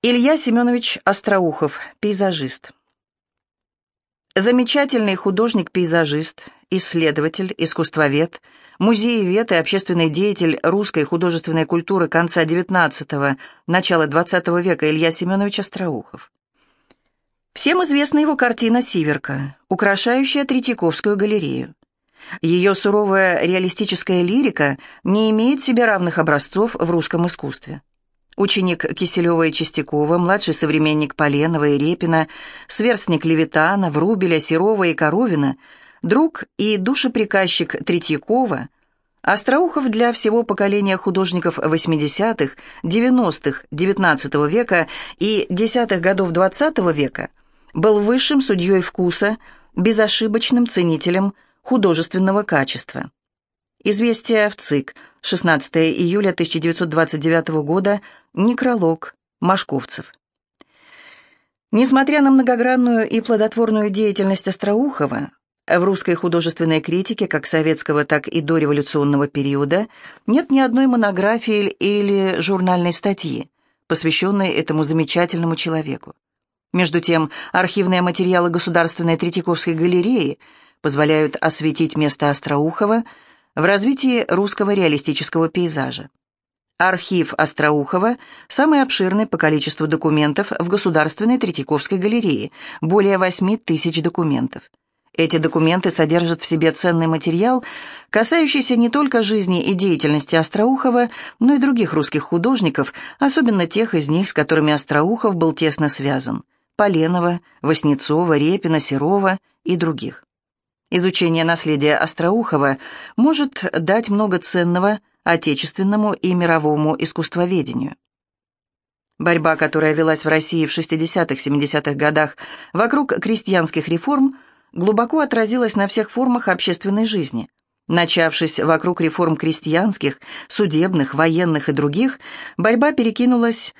Илья Семенович Остроухов, пейзажист. Замечательный художник-пейзажист, исследователь, искусствовед, музеевед и общественный деятель русской художественной культуры конца XIX – начала XX века Илья Семенович Остроухов. Всем известна его картина «Сиверка», украшающая Третьяковскую галерею. Ее суровая реалистическая лирика не имеет себе равных образцов в русском искусстве ученик Киселева и Чистякова, младший современник Поленова и Репина, сверстник Левитана, Врубеля, Серова и Коровина, друг и душеприказчик Третьякова, Остроухов для всего поколения художников 80-х, 90-х, XIX века и десятых годов XX века был высшим судьей вкуса, безошибочным ценителем художественного качества. Известие в ЦИК, 16 июля 1929 года, некролог, Машковцев. Несмотря на многогранную и плодотворную деятельность Остроухова, в русской художественной критике как советского, так и дореволюционного периода нет ни одной монографии или журнальной статьи, посвященной этому замечательному человеку. Между тем, архивные материалы Государственной Третьяковской галереи позволяют осветить место Остроухова – в развитии русского реалистического пейзажа. Архив Остроухова – самый обширный по количеству документов в Государственной Третьяковской галерее, более 8 тысяч документов. Эти документы содержат в себе ценный материал, касающийся не только жизни и деятельности Остроухова, но и других русских художников, особенно тех из них, с которыми Остроухов был тесно связан – Поленова, Васнецова, Репина, Серова и других. Изучение наследия Остроухова может дать много ценного отечественному и мировому искусствоведению. Борьба, которая велась в России в 60-70-х годах вокруг крестьянских реформ, глубоко отразилась на всех формах общественной жизни. Начавшись вокруг реформ крестьянских, судебных, военных и других, борьба перекинулась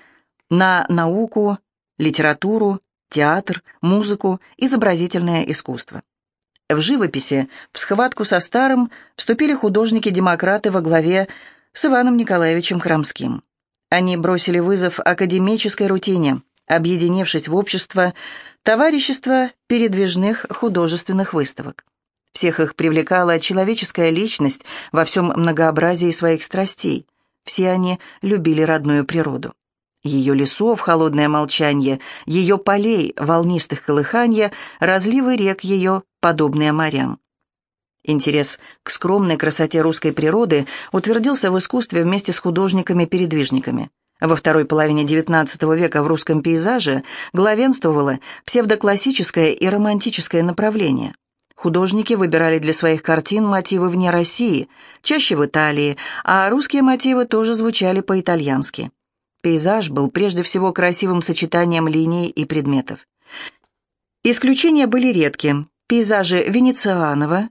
на науку, литературу, театр, музыку, изобразительное искусство. В живописи в схватку со старым вступили художники-демократы во главе с Иваном Николаевичем Храмским. Они бросили вызов академической рутине, объединившись в общество товарищества передвижных художественных выставок. Всех их привлекала человеческая личность во всем многообразии своих страстей. Все они любили родную природу. Ее лесов холодное молчание, ее полей волнистых колыханья, разливы рек ее, подобные морям. Интерес к скромной красоте русской природы утвердился в искусстве вместе с художниками-передвижниками. Во второй половине XIX века в русском пейзаже главенствовало псевдоклассическое и романтическое направление. Художники выбирали для своих картин мотивы вне России, чаще в Италии, а русские мотивы тоже звучали по-итальянски. Пейзаж был прежде всего красивым сочетанием линий и предметов. Исключения были редки. Пейзажи Венецианова,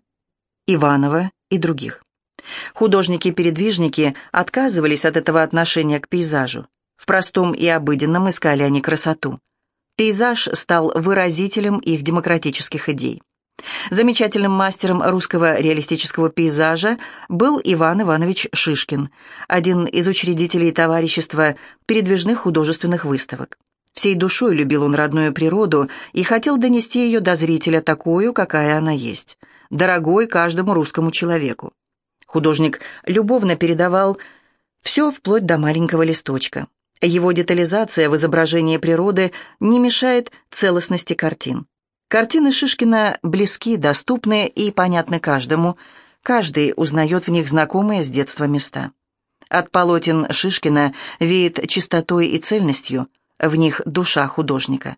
Иванова и других. Художники-передвижники отказывались от этого отношения к пейзажу. В простом и обыденном искали они красоту. Пейзаж стал выразителем их демократических идей. Замечательным мастером русского реалистического пейзажа был Иван Иванович Шишкин, один из учредителей товарищества передвижных художественных выставок. Всей душой любил он родную природу и хотел донести ее до зрителя такую, какая она есть, дорогой каждому русскому человеку. Художник любовно передавал все вплоть до маленького листочка. Его детализация в изображении природы не мешает целостности картин. Картины Шишкина близки, доступны и понятны каждому. Каждый узнает в них знакомые с детства места. От полотен Шишкина веет чистотой и цельностью, в них душа художника.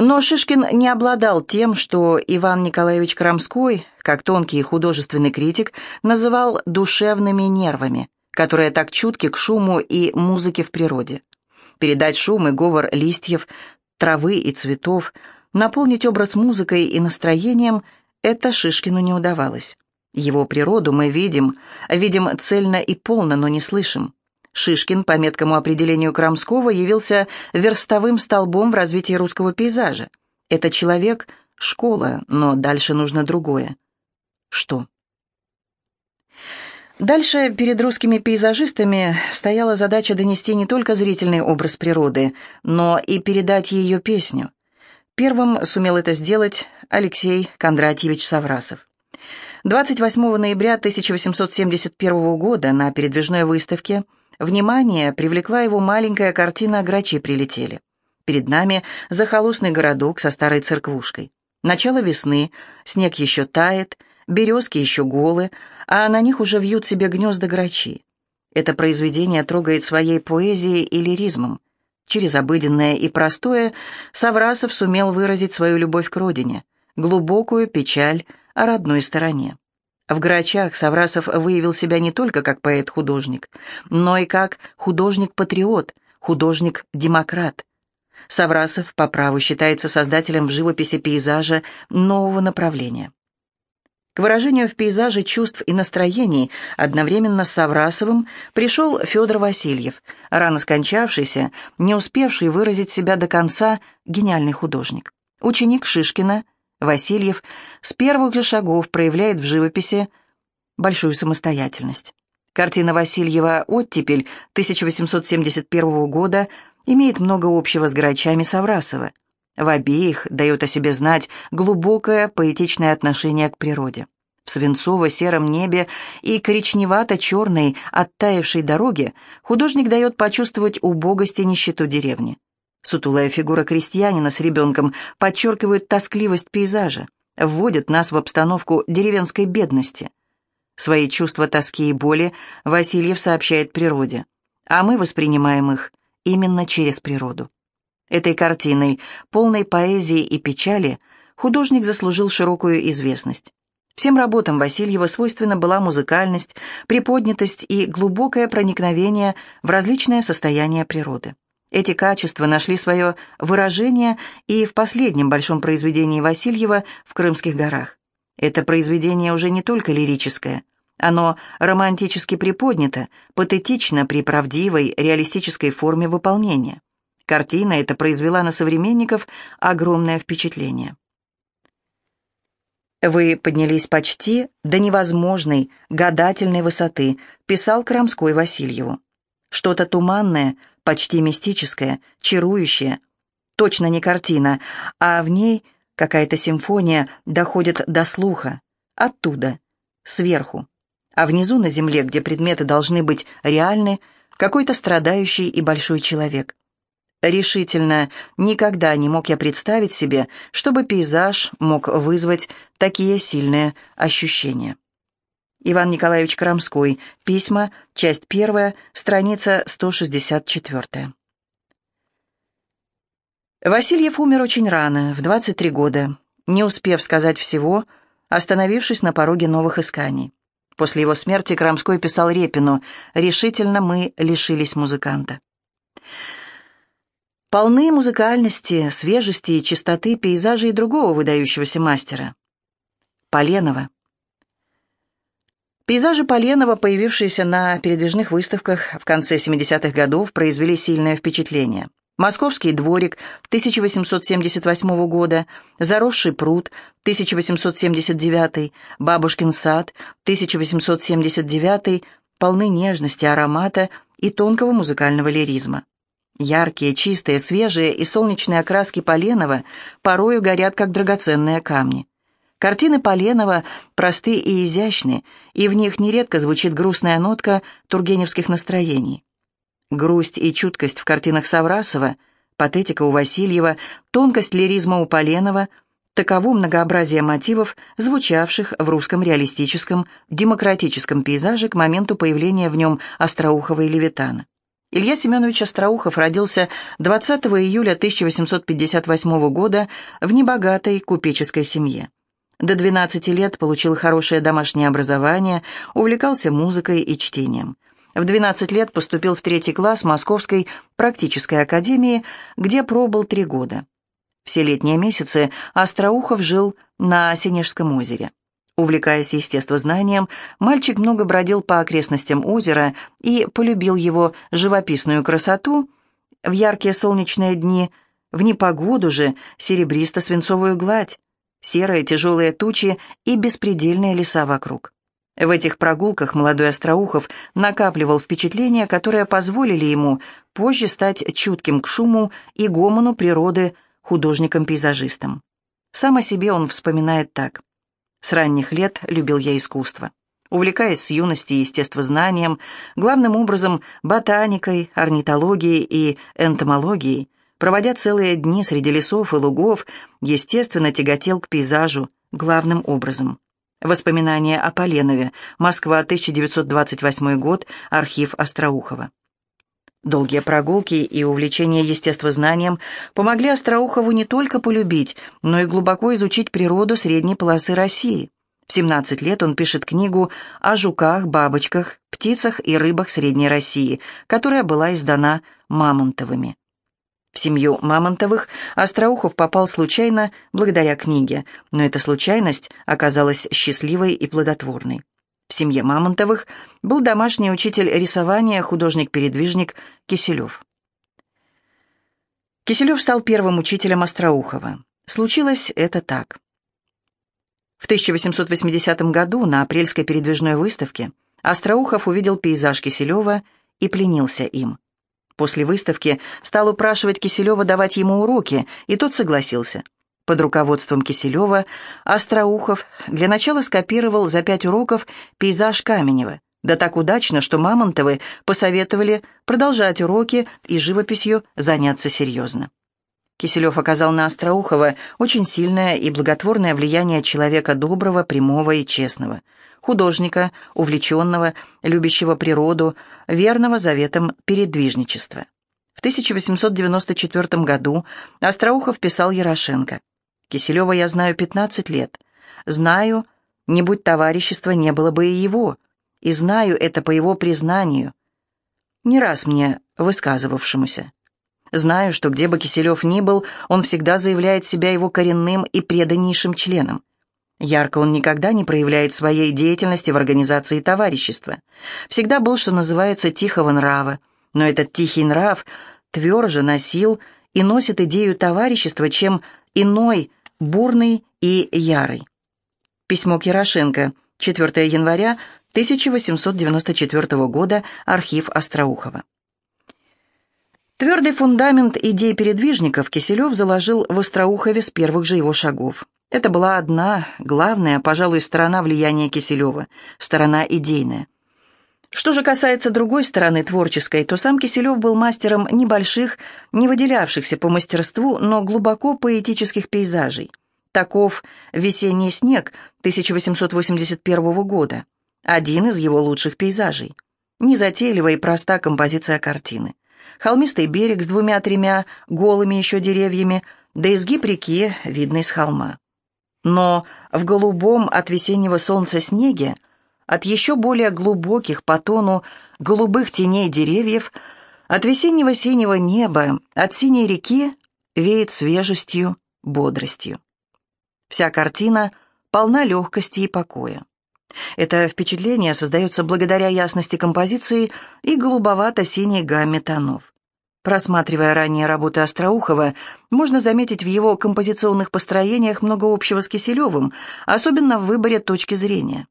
Но Шишкин не обладал тем, что Иван Николаевич Крамской, как тонкий художественный критик, называл душевными нервами, которые так чутки к шуму и музыке в природе. Передать шум и говор листьев, травы и цветов – Наполнить образ музыкой и настроением это Шишкину не удавалось. Его природу мы видим, видим цельно и полно, но не слышим. Шишкин, по меткому определению Крамского, явился верстовым столбом в развитии русского пейзажа. Это человек — школа, но дальше нужно другое. Что? Дальше перед русскими пейзажистами стояла задача донести не только зрительный образ природы, но и передать ее песню. Первым сумел это сделать Алексей Кондратьевич Саврасов. 28 ноября 1871 года на передвижной выставке внимание привлекла его маленькая картина «Грачи прилетели». Перед нами захолустный городок со старой церквушкой. Начало весны, снег еще тает, березки еще голы, а на них уже вьют себе гнезда грачи. Это произведение трогает своей поэзией и лиризмом. Через обыденное и простое Саврасов сумел выразить свою любовь к родине, глубокую печаль о родной стороне. В «Грачах» Саврасов выявил себя не только как поэт-художник, но и как художник-патриот, художник-демократ. Саврасов по праву считается создателем в живописи пейзажа нового направления. К выражению в пейзаже чувств и настроений одновременно с Саврасовым пришел Федор Васильев, рано скончавшийся, не успевший выразить себя до конца гениальный художник. Ученик Шишкина, Васильев с первых же шагов проявляет в живописи большую самостоятельность. Картина Васильева «Оттепель» 1871 года имеет много общего с грачами Саврасова – в обеих дает о себе знать глубокое поэтичное отношение к природе. В свинцово-сером небе и коричневато-черной оттаившей дороге художник дает почувствовать убогость и нищету деревни. Сутулая фигура крестьянина с ребенком подчеркивает тоскливость пейзажа, вводит нас в обстановку деревенской бедности. Свои чувства тоски и боли Васильев сообщает природе, а мы воспринимаем их именно через природу. Этой картиной, полной поэзии и печали, художник заслужил широкую известность. Всем работам Васильева свойственна была музыкальность, приподнятость и глубокое проникновение в различные состояния природы. Эти качества нашли свое выражение и в последнем большом произведении Васильева «В Крымских горах». Это произведение уже не только лирическое. Оно романтически приподнято, патетично при правдивой, реалистической форме выполнения. Картина эта произвела на современников огромное впечатление. «Вы поднялись почти до невозможной, гадательной высоты», писал Крамской Васильеву. «Что-то туманное, почти мистическое, чарующее. Точно не картина, а в ней какая-то симфония доходит до слуха. Оттуда, сверху. А внизу на земле, где предметы должны быть реальны, какой-то страдающий и большой человек. Решительно никогда не мог я представить себе, чтобы пейзаж мог вызвать такие сильные ощущения. Иван Николаевич Крамской. Письма. Часть первая. Страница 164. Васильев умер очень рано, в 23 года, не успев сказать всего, остановившись на пороге новых исканий. После его смерти Крамской писал Репину «Решительно мы лишились музыканта». Полны музыкальности, свежести и чистоты пейзажей другого выдающегося мастера. Поленова. Пейзажи Поленова, появившиеся на передвижных выставках в конце 70-х годов, произвели сильное впечатление. Московский дворик 1878 года, Заросший пруд 1879, Бабушкин сад 1879 полны нежности, аромата и тонкого музыкального лиризма. Яркие, чистые, свежие и солнечные окраски Поленова порою горят, как драгоценные камни. Картины Поленова просты и изящны, и в них нередко звучит грустная нотка тургеневских настроений. Грусть и чуткость в картинах Саврасова, патетика у Васильева, тонкость лиризма у Поленова — таково многообразие мотивов, звучавших в русском реалистическом, демократическом пейзаже к моменту появления в нем Остроухова и Левитана. Илья Семенович Остроухов родился 20 июля 1858 года в небогатой купеческой семье. До 12 лет получил хорошее домашнее образование, увлекался музыкой и чтением. В 12 лет поступил в третий класс Московской практической академии, где пробыл три года. Все летние месяцы Остроухов жил на Сенежском озере. Увлекаясь естествознанием, мальчик много бродил по окрестностям озера и полюбил его живописную красоту в яркие солнечные дни, в непогоду же серебристо-свинцовую гладь, серые тяжелые тучи и беспредельные леса вокруг. В этих прогулках молодой Остроухов накапливал впечатления, которые позволили ему позже стать чутким к шуму и гомону природы художником-пейзажистом. Сам о себе он вспоминает так. «С ранних лет любил я искусство. Увлекаясь с юности естествознанием, главным образом ботаникой, орнитологией и энтомологией, проводя целые дни среди лесов и лугов, естественно, тяготел к пейзажу главным образом. Воспоминания о Поленове. Москва, 1928 год. Архив Остроухова. Долгие прогулки и увлечение естествознанием помогли Остроухову не только полюбить, но и глубоко изучить природу средней полосы России. В 17 лет он пишет книгу о жуках, бабочках, птицах и рыбах Средней России, которая была издана Мамонтовыми. В семью Мамонтовых Остроухов попал случайно благодаря книге, но эта случайность оказалась счастливой и плодотворной. В семье Мамонтовых был домашний учитель рисования, художник-передвижник Киселев. Киселев стал первым учителем Остроухова. Случилось это так. В 1880 году на апрельской передвижной выставке Остроухов увидел пейзаж Киселева и пленился им. После выставки стал упрашивать Киселева давать ему уроки, и тот согласился. Под руководством Киселева Остроухов для начала скопировал за пять уроков пейзаж Каменева, да так удачно, что Мамонтовы посоветовали продолжать уроки и живописью заняться серьезно. Киселев оказал на Остроухова очень сильное и благотворное влияние человека доброго, прямого и честного, художника, увлеченного, любящего природу, верного заветам передвижничества. В 1894 году Остроухов писал Ярошенко. «Киселева я знаю 15 лет. Знаю, не будь товарищества, не было бы и его. И знаю это по его признанию, не раз мне высказывавшемуся. Знаю, что где бы Киселев ни был, он всегда заявляет себя его коренным и преданнейшим членом. Ярко он никогда не проявляет своей деятельности в организации товарищества. Всегда был, что называется, тихого нрава, но этот тихий нрав тверже носил и носит идею товарищества, чем иной, бурный и ярый. Письмо Кирошенко, 4 января 1894 года, архив Остроухова. Твердый фундамент идей передвижников Киселев заложил в Остроухове с первых же его шагов. Это была одна, главная, пожалуй, сторона влияния Киселева, сторона идейная. Что же касается другой стороны творческой, то сам Киселев был мастером небольших, не выделявшихся по мастерству, но глубоко поэтических пейзажей. Таков «Весенний снег» 1881 года, один из его лучших пейзажей. Незатейливая и проста композиция картины холмистый берег с двумя-тремя голыми еще деревьями, да изгиб реки, видный с холма. Но в голубом от весеннего солнца снеге, от еще более глубоких по тону голубых теней деревьев, от весеннего синего неба, от синей реки веет свежестью, бодростью. Вся картина полна легкости и покоя. Это впечатление создается благодаря ясности композиции и голубовато-синей гамме тонов. Просматривая ранние работы Остроухова, можно заметить в его композиционных построениях много общего с Киселевым, особенно в выборе точки зрения.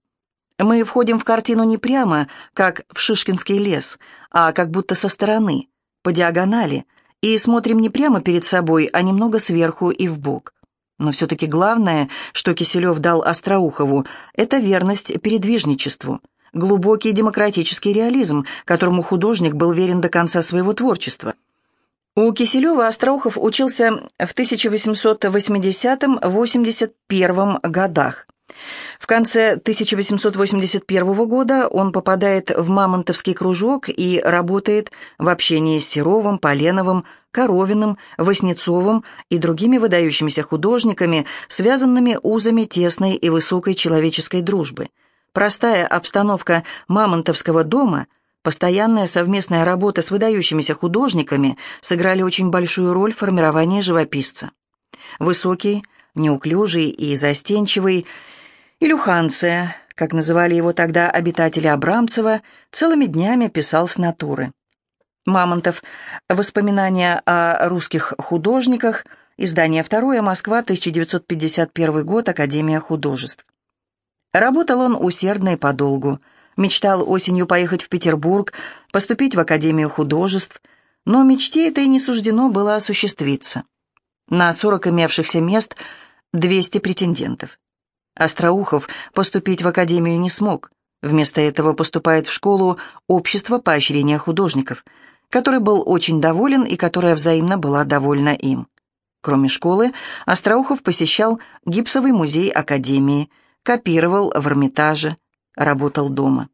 Мы входим в картину не прямо, как в Шишкинский лес, а как будто со стороны, по диагонали, и смотрим не прямо перед собой, а немного сверху и вбок. Но все-таки главное, что Киселев дал Остроухову, это верность передвижничеству, глубокий демократический реализм, которому художник был верен до конца своего творчества. У Киселева Остроухов учился в 1880-81 годах. В конце 1881 года он попадает в Мамонтовский кружок и работает в общении с Серовым, Поленовым, Коровиным, Васнецовым и другими выдающимися художниками, связанными узами тесной и высокой человеческой дружбы. Простая обстановка Мамонтовского дома, постоянная совместная работа с выдающимися художниками сыграли очень большую роль в формировании живописца. Высокий, неуклюжий и застенчивый – Илюханция, как называли его тогда обитатели Абрамцева, целыми днями писал с натуры. Мамонтов. Воспоминания о русских художниках. Издание второе. Москва, 1951 год. Академия художеств. Работал он усердно и подолгу. Мечтал осенью поехать в Петербург, поступить в Академию художеств, но мечте этой не суждено было осуществиться. На 40 имевшихся мест 200 претендентов. Остроухов поступить в Академию не смог. Вместо этого поступает в школу Общество поощрения художников, который был очень доволен и которая взаимно была довольна им. Кроме школы, Остроухов посещал гипсовый музей Академии, копировал в Эрмитаже, работал дома.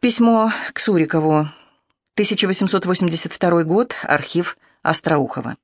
Письмо к Сурикову. 1882 год. Архив Остроухова.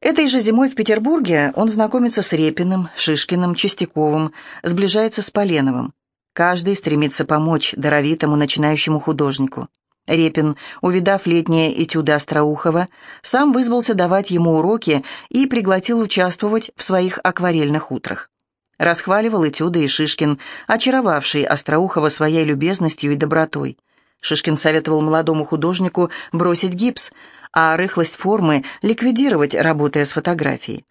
Этой же зимой в Петербурге он знакомится с Репиным, Шишкиным, Чистяковым, сближается с Поленовым. Каждый стремится помочь даровитому начинающему художнику. Репин, увидав летние этюды Остроухова, сам вызвался давать ему уроки и пригласил участвовать в своих акварельных утрах. Расхваливал этюды и Шишкин, очаровавший Остроухова своей любезностью и добротой. Шишкин советовал молодому художнику бросить гипс, а рыхлость формы ликвидировать, работая с фотографией.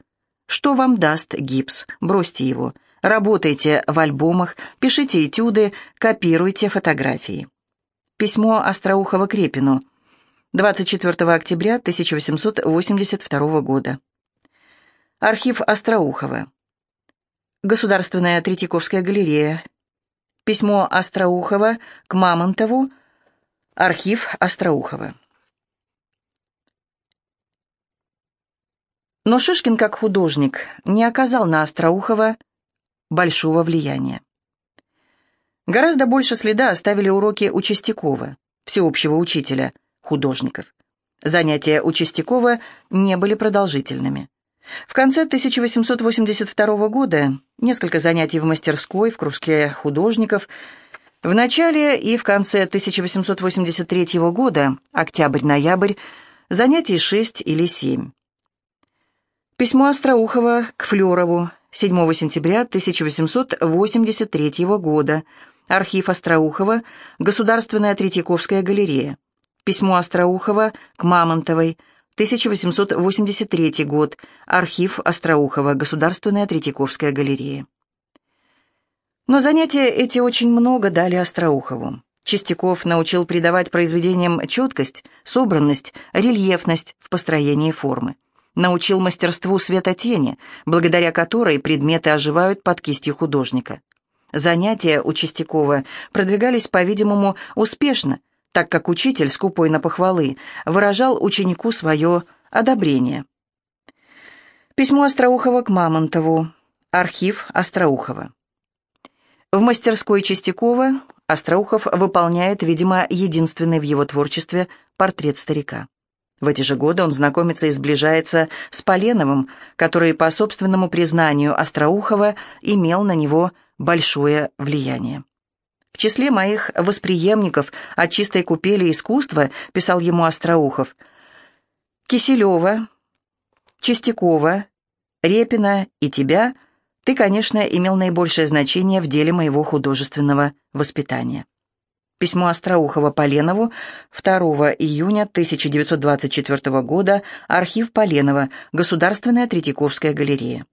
Что вам даст гипс? Бросьте его. Работайте в альбомах, пишите этюды, копируйте фотографии. Письмо Остроухова Крепину. 24 октября 1882 года. Архив Остроухова. Государственная Третьяковская галерея. Письмо Остроухова к Мамонтову. Архив Остроухова. Но Шишкин, как художник, не оказал на Остроухова большого влияния. Гораздо больше следа оставили уроки у Чистякова, всеобщего учителя художников. Занятия у Чистякова не были продолжительными. В конце 1882 года несколько занятий в мастерской, в кружке художников. В начале и в конце 1883 года, октябрь-ноябрь, занятий 6 или 7. Письмо Остроухова к Флёрову 7 сентября 1883 года. Архив Остроухова, Государственная Третьяковская галерея. Письмо Остроухова к Мамонтовой, 1883 год. Архив Остроухова, Государственная Третьяковская галерея. Но занятия эти очень много дали Остроухову. Чистяков научил придавать произведениям четкость, собранность, рельефность в построении формы научил мастерству светотени, благодаря которой предметы оживают под кистью художника. Занятия у Чистякова продвигались, по-видимому, успешно, так как учитель, скупой на похвалы, выражал ученику свое одобрение. Письмо Остроухова к Мамонтову. Архив Остроухова. В мастерской Чистякова Остроухов выполняет, видимо, единственный в его творчестве портрет старика. В эти же годы он знакомится и сближается с Поленовым, который, по собственному признанию Остроухова, имел на него большое влияние. В числе моих восприемников от чистой купели искусства, писал ему Остроухов, Киселева, Чистякова, Репина и тебя ты, конечно, имел наибольшее значение в деле моего художественного воспитания. Письмо Остроухова Поленову 2 июня 1924 года, архив Поленова, Государственная Третьяковская галерея.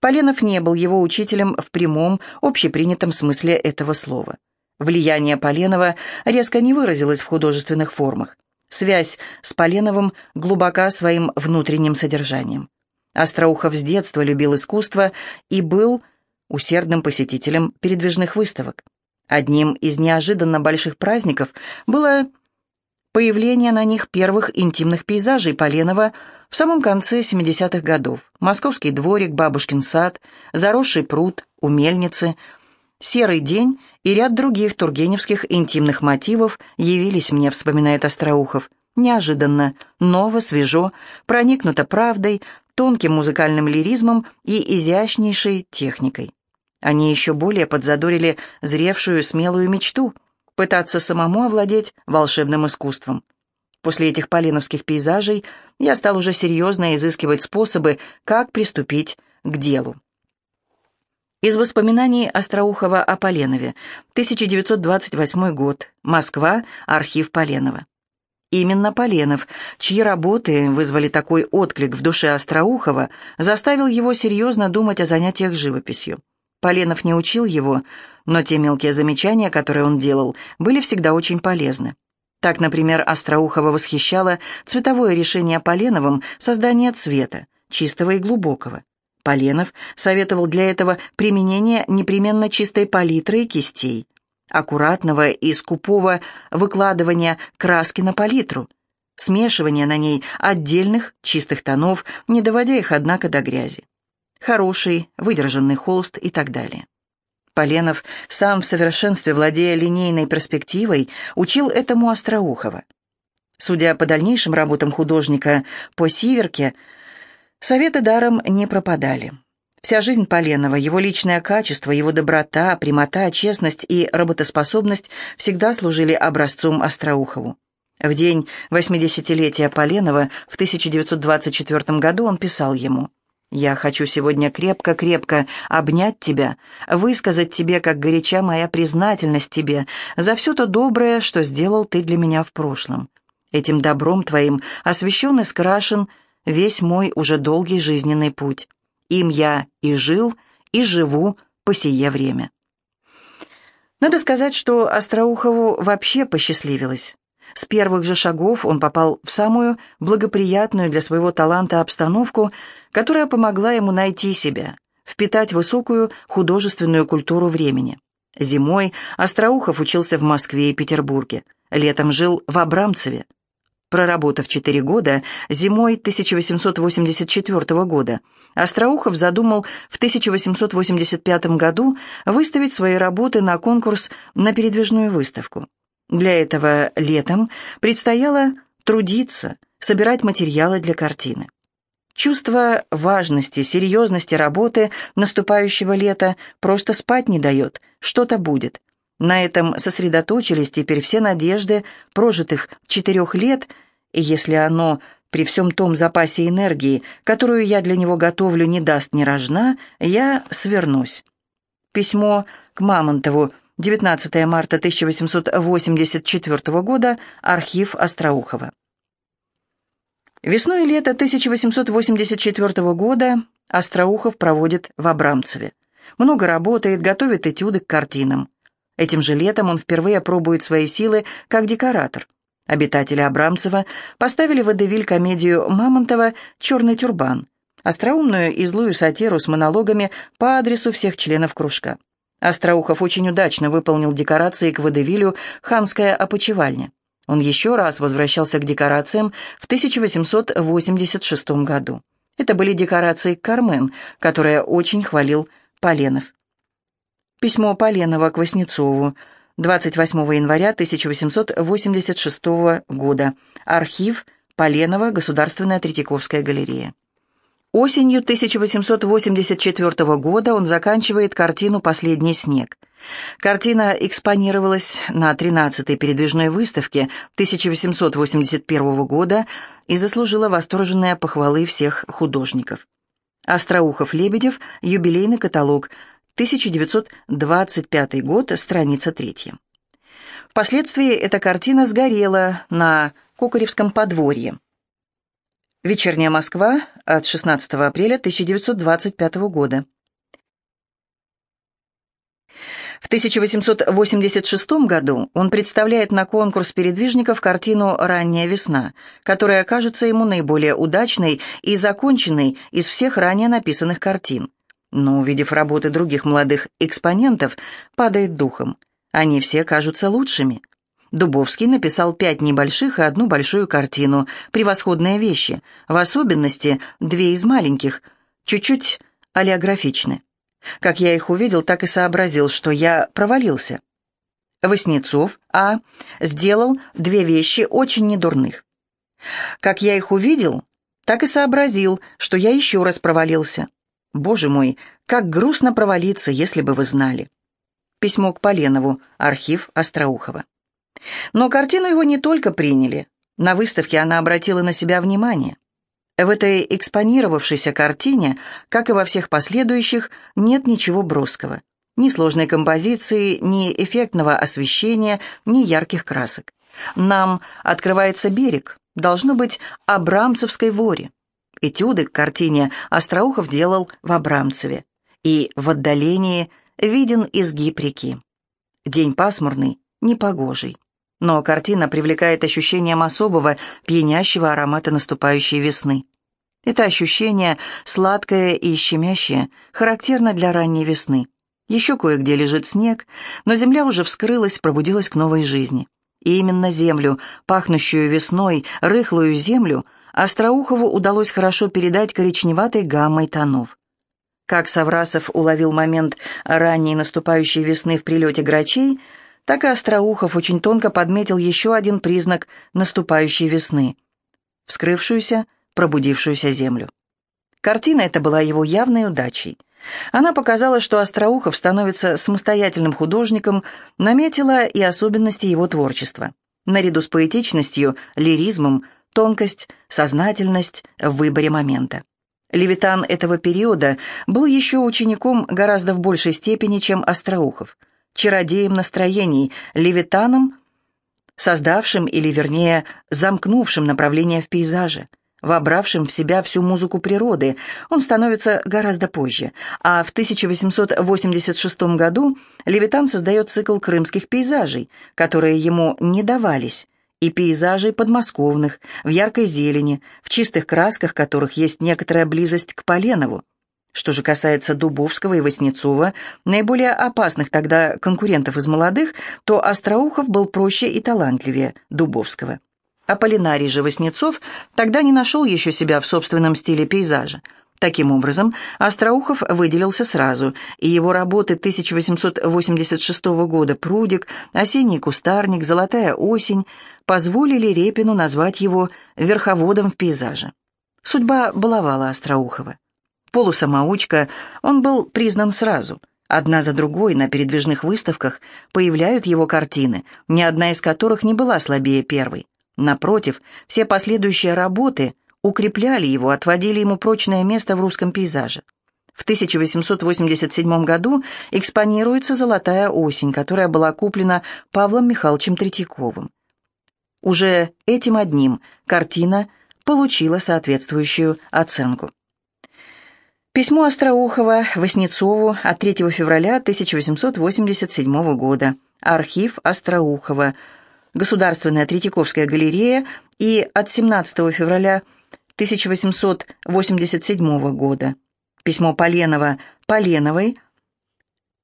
Поленов не был его учителем в прямом, общепринятом смысле этого слова. Влияние Поленова резко не выразилось в художественных формах. Связь с Поленовым глубока своим внутренним содержанием. Остроухов с детства любил искусство и был усердным посетителем передвижных выставок. Одним из неожиданно больших праздников было появление на них первых интимных пейзажей Поленова в самом конце 70-х годов. Московский дворик, бабушкин сад, заросший пруд, у мельницы, серый день и ряд других тургеневских интимных мотивов явились мне, вспоминает Остроухов. Неожиданно, ново, свежо, проникнуто правдой, тонким музыкальным лиризмом и изящнейшей техникой. Они еще более подзадорили зревшую смелую мечту — пытаться самому овладеть волшебным искусством. После этих полиновских пейзажей я стал уже серьезно изыскивать способы, как приступить к делу. Из воспоминаний Остроухова о Поленове, 1928 год, Москва, архив Поленова. Именно Поленов, чьи работы вызвали такой отклик в душе Остроухова, заставил его серьезно думать о занятиях живописью. Поленов не учил его, но те мелкие замечания, которые он делал, были всегда очень полезны. Так, например, Остроухова восхищало цветовое решение Поленовым создания цвета, чистого и глубокого. Поленов советовал для этого применение непременно чистой палитры и кистей аккуратного и скупого выкладывания краски на палитру, смешивания на ней отдельных чистых тонов, не доводя их, однако, до грязи. Хороший, выдержанный холст и так далее. Поленов, сам в совершенстве владея линейной перспективой, учил этому Остроухова. Судя по дальнейшим работам художника по Сиверке, советы даром не пропадали. Вся жизнь Поленова, его личное качество, его доброта, прямота, честность и работоспособность всегда служили образцом Остроухову. В день 80-летия Поленова в 1924 году он писал ему «Я хочу сегодня крепко-крепко обнять тебя, высказать тебе, как горяча моя признательность тебе за все то доброе, что сделал ты для меня в прошлом. Этим добром твоим освящен и скрашен весь мой уже долгий жизненный путь». Им я и жил, и живу по сие время. Надо сказать, что Остроухову вообще посчастливилось. С первых же шагов он попал в самую благоприятную для своего таланта обстановку, которая помогла ему найти себя, впитать высокую художественную культуру времени. Зимой Остроухов учился в Москве и Петербурге, летом жил в Абрамцеве. Проработав четыре года, зимой 1884 года, Остроухов задумал в 1885 году выставить свои работы на конкурс на передвижную выставку. Для этого летом предстояло трудиться, собирать материалы для картины. Чувство важности, серьезности работы наступающего лета просто спать не дает, что-то будет. На этом сосредоточились теперь все надежды прожитых четырех лет, и если оно при всем том запасе энергии, которую я для него готовлю, не даст ни рожна, я свернусь. Письмо к Мамонтову, 19 марта 1884 года, архив Остроухова. Весной и лето 1884 года Остроухов проводит в Абрамцеве. Много работает, готовит этюды к картинам. Этим же летом он впервые пробует свои силы как декоратор. Обитатели Абрамцева поставили в Эдевиль комедию Мамонтова «Черный тюрбан», остроумную и злую сатиру с монологами по адресу всех членов кружка. Остроухов очень удачно выполнил декорации к Водевилю «Ханская опочивальня». Он еще раз возвращался к декорациям в 1886 году. Это были декорации «Кармен», которые очень хвалил Поленов. Письмо Поленова к Васнецову. 28 января 1886 года. Архив Поленова, Государственная Третьяковская галерея. Осенью 1884 года он заканчивает картину «Последний снег». Картина экспонировалась на 13-й передвижной выставке 1881 года и заслужила восторженные похвалы всех художников. Остроухов-Лебедев, юбилейный каталог, 1925 год, страница 3. Впоследствии эта картина сгорела на Кокоревском подворье. Вечерняя Москва от 16 апреля 1925 года. В 1886 году он представляет на конкурс передвижников картину «Ранняя весна», которая кажется ему наиболее удачной и законченной из всех ранее написанных картин но, увидев работы других молодых экспонентов, падает духом. Они все кажутся лучшими. Дубовский написал пять небольших и одну большую картину, превосходные вещи, в особенности две из маленьких, чуть-чуть олеографичны. Как я их увидел, так и сообразил, что я провалился. Воснецов, А, сделал две вещи очень недурных. Как я их увидел, так и сообразил, что я еще раз провалился. Боже мой, как грустно провалиться, если бы вы знали. Письмо к Поленову, архив Остроухова. Но картину его не только приняли. На выставке она обратила на себя внимание. В этой экспонировавшейся картине, как и во всех последующих, нет ничего броского. Ни сложной композиции, ни эффектного освещения, ни ярких красок. Нам открывается берег, должно быть, Абрамцевской воре. Этюды к картине Остроухов делал в Абрамцеве, и в отдалении виден изгиб реки. День пасмурный, непогожий. Но картина привлекает ощущением особого, пьянящего аромата наступающей весны. Это ощущение, сладкое и щемящее, характерно для ранней весны. Еще кое-где лежит снег, но земля уже вскрылась, пробудилась к новой жизни. И именно землю, пахнущую весной, рыхлую землю, Остроухову удалось хорошо передать коричневатой гаммой тонов. Как Саврасов уловил момент ранней наступающей весны в прилете грачей, так и Остроухов очень тонко подметил еще один признак наступающей весны — вскрывшуюся, пробудившуюся землю. Картина эта была его явной удачей. Она показала, что Остроухов становится самостоятельным художником, наметила и особенности его творчества. Наряду с поэтичностью, лиризмом, тонкость, сознательность в выборе момента. Левитан этого периода был еще учеником гораздо в большей степени, чем Остроухов, чародеем настроений, левитаном, создавшим или, вернее, замкнувшим направление в пейзаже – вобравшим в себя всю музыку природы, он становится гораздо позже, а в 1886 году Левитан создает цикл крымских пейзажей, которые ему не давались, и пейзажей подмосковных, в яркой зелени, в чистых красках которых есть некоторая близость к Поленову. Что же касается Дубовского и Васнецова, наиболее опасных тогда конкурентов из молодых, то Остроухов был проще и талантливее Дубовского. Аполлинарий же Васнецов тогда не нашел еще себя в собственном стиле пейзажа. Таким образом, Остроухов выделился сразу, и его работы 1886 года «Прудик», «Осенний кустарник», «Золотая осень» позволили Репину назвать его верховодом в пейзаже. Судьба баловала Остроухова. Полусамоучка, он был признан сразу. Одна за другой на передвижных выставках появляют его картины, ни одна из которых не была слабее первой. Напротив, все последующие работы укрепляли его, отводили ему прочное место в русском пейзаже. В 1887 году экспонируется «Золотая осень», которая была куплена Павлом Михайловичем Третьяковым. Уже этим одним картина получила соответствующую оценку. Письмо Остроухова Васнецову от 3 февраля 1887 года. Архив Остроухова. Государственная Третьяковская галерея и от 17 февраля 1887 года. Письмо Поленова Поленовой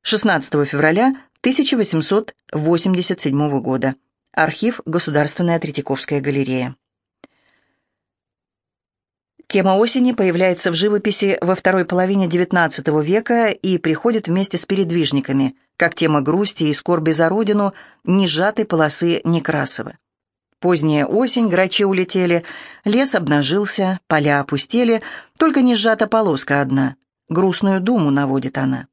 16 февраля 1887 года. Архив Государственная Третьяковская галерея. Тема осени появляется в живописи во второй половине XIX века и приходит вместе с передвижниками, как тема грусти и скорби за родину не сжатой полосы Некрасова. Поздняя осень, грачи улетели, лес обнажился, поля опустели, только не сжата полоска одна. Грустную думу наводит она.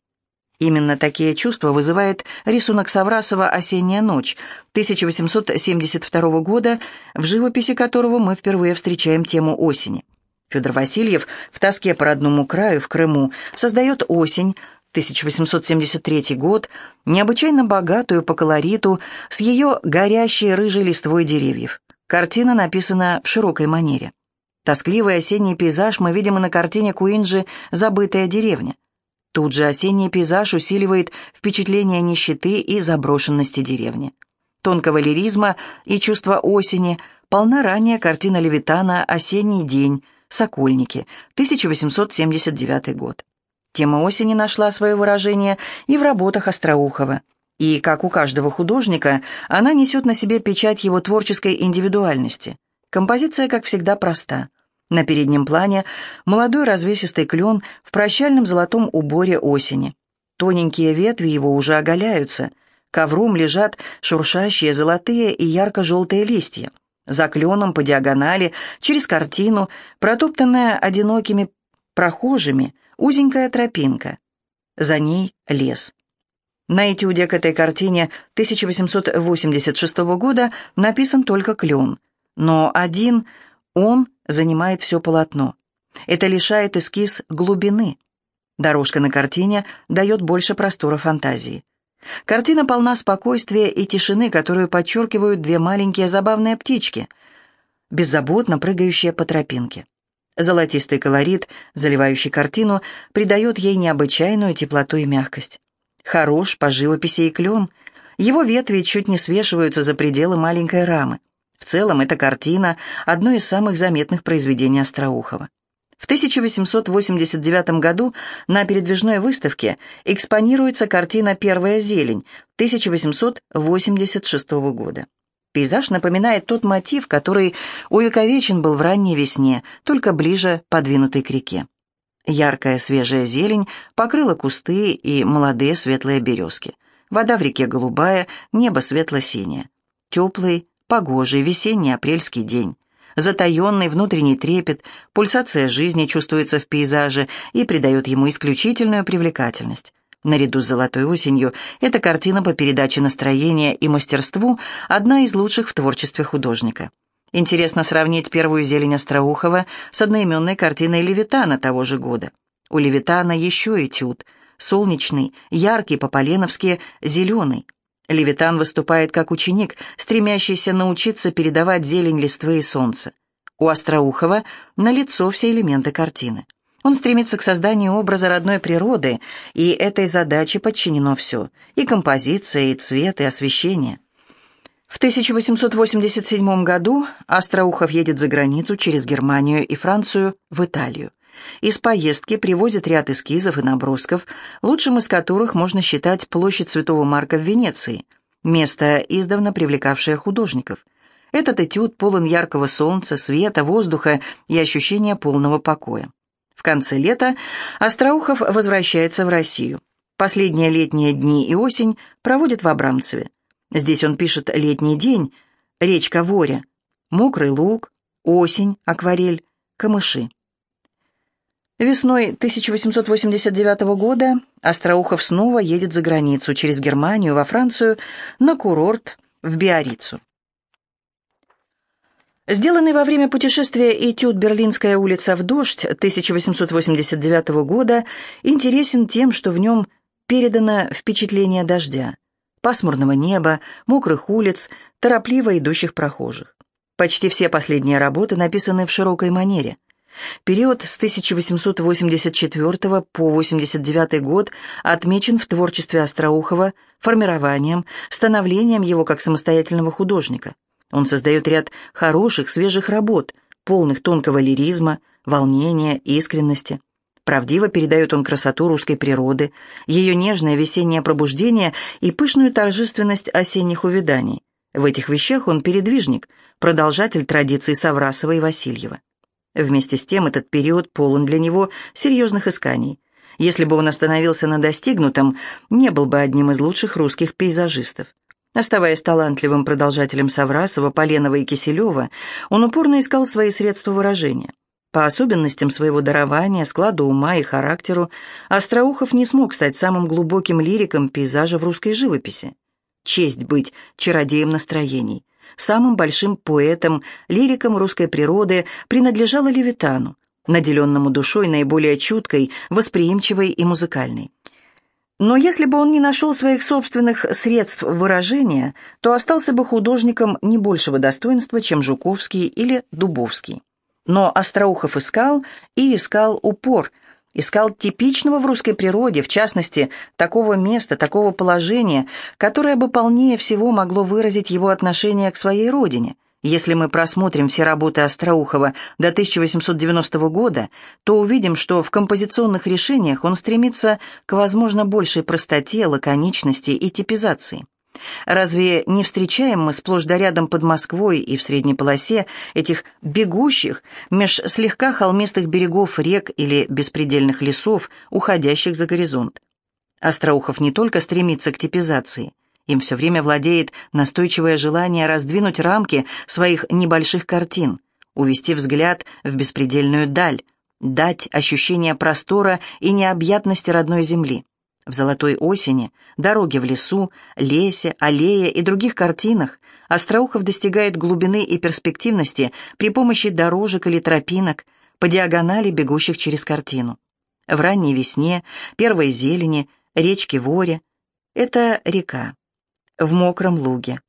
Именно такие чувства вызывает рисунок Саврасова «Осенняя ночь» 1872 года, в живописи которого мы впервые встречаем тему осени. Федор Васильев в «Тоске по родному краю» в Крыму создает осень, 1873 год, необычайно богатую по колориту, с ее горящей рыжей листвой деревьев. Картина написана в широкой манере. Тоскливый осенний пейзаж мы видим и на картине Куинджи «Забытая деревня». Тут же осенний пейзаж усиливает впечатление нищеты и заброшенности деревни. Тонкого лиризма и чувства осени полна ранняя картина Левитана «Осенний день», «Сокольники», 1879 год. Тема осени нашла свое выражение и в работах Остроухова. И, как у каждого художника, она несет на себе печать его творческой индивидуальности. Композиция, как всегда, проста. На переднем плане молодой развесистый клен в прощальном золотом уборе осени. Тоненькие ветви его уже оголяются. Ковром лежат шуршащие золотые и ярко-желтые листья. За кленом по диагонали, через картину, протоптанная одинокими прохожими, узенькая тропинка. За ней лес. На этюде к этой картине 1886 года написан только клен, но один он занимает все полотно. Это лишает эскиз глубины. Дорожка на картине дает больше простора фантазии. Картина полна спокойствия и тишины, которую подчеркивают две маленькие забавные птички, беззаботно прыгающие по тропинке. Золотистый колорит, заливающий картину, придает ей необычайную теплоту и мягкость. Хорош по живописи и клен. Его ветви чуть не свешиваются за пределы маленькой рамы. В целом, эта картина – одно из самых заметных произведений Остроухова. В 1889 году на передвижной выставке экспонируется картина «Первая зелень» 1886 года. Пейзаж напоминает тот мотив, который увековечен был в ранней весне, только ближе подвинутый к реке. Яркая свежая зелень покрыла кусты и молодые светлые березки. Вода в реке голубая, небо светло-синее. Теплый, погожий весенний апрельский день. Затаенный внутренний трепет, пульсация жизни чувствуется в пейзаже и придает ему исключительную привлекательность. Наряду с «Золотой осенью» эта картина по передаче настроения и мастерству одна из лучших в творчестве художника. Интересно сравнить первую «Зелень Остроухова» с одноименной картиной Левитана того же года. У Левитана еще этюд. Солнечный, яркий, по-поленовски, зеленый. Левитан выступает как ученик, стремящийся научиться передавать зелень листвы и солнца. У Остроухова налицо все элементы картины. Он стремится к созданию образа родной природы, и этой задаче подчинено все – и композиция, и цвет, и освещение. В 1887 году Остроухов едет за границу через Германию и Францию в Италию. Из поездки привозит ряд эскизов и набросков, лучшим из которых можно считать площадь Святого Марка в Венеции, место, издавна привлекавшее художников. Этот этюд полон яркого солнца, света, воздуха и ощущения полного покоя. В конце лета Остроухов возвращается в Россию. Последние летние дни и осень проводит в Абрамцеве. Здесь он пишет «Летний день», «Речка Воря», «Мокрый луг», «Осень», «Акварель», «Камыши». Весной 1889 года Остроухов снова едет за границу, через Германию, во Францию, на курорт в Биаррицу. Сделанный во время путешествия этюд «Берлинская улица в дождь» 1889 года интересен тем, что в нем передано впечатление дождя, пасмурного неба, мокрых улиц, торопливо идущих прохожих. Почти все последние работы написаны в широкой манере. Период с 1884 по 89 год отмечен в творчестве Остроухова формированием, становлением его как самостоятельного художника. Он создает ряд хороших, свежих работ, полных тонкого лиризма, волнения, искренности. Правдиво передает он красоту русской природы, ее нежное весеннее пробуждение и пышную торжественность осенних увяданий. В этих вещах он передвижник, продолжатель традиций Саврасова и Васильева. Вместе с тем этот период полон для него серьезных исканий. Если бы он остановился на достигнутом, не был бы одним из лучших русских пейзажистов. Оставаясь талантливым продолжателем Саврасова, Поленова и Киселева, он упорно искал свои средства выражения. По особенностям своего дарования, складу ума и характеру, Остроухов не смог стать самым глубоким лириком пейзажа в русской живописи. Честь быть чародеем настроений. Самым большим поэтом, лириком русской природы принадлежала Левитану, наделенному душой наиболее чуткой, восприимчивой и музыкальной. Но если бы он не нашел своих собственных средств выражения, то остался бы художником не большего достоинства, чем Жуковский или Дубовский. Но Остроухов искал и искал упор – Искал типичного в русской природе, в частности, такого места, такого положения, которое бы полнее всего могло выразить его отношение к своей родине. Если мы просмотрим все работы Остроухова до 1890 года, то увидим, что в композиционных решениях он стремится к, возможно, большей простоте, лаконичности и типизации. Разве не встречаем мы сплошь да рядом под Москвой и в средней полосе этих бегущих меж слегка холмистых берегов рек или беспредельных лесов, уходящих за горизонт? Остроухов не только стремится к типизации, им все время владеет настойчивое желание раздвинуть рамки своих небольших картин, увести взгляд в беспредельную даль, дать ощущение простора и необъятности родной земли. В «Золотой осени», «Дороге в лесу», «Лесе», «Аллее» и других картинах Остроухов достигает глубины и перспективности при помощи дорожек или тропинок по диагонали бегущих через картину. В ранней весне, первой зелени, речки Воре, Это река. В мокром луге,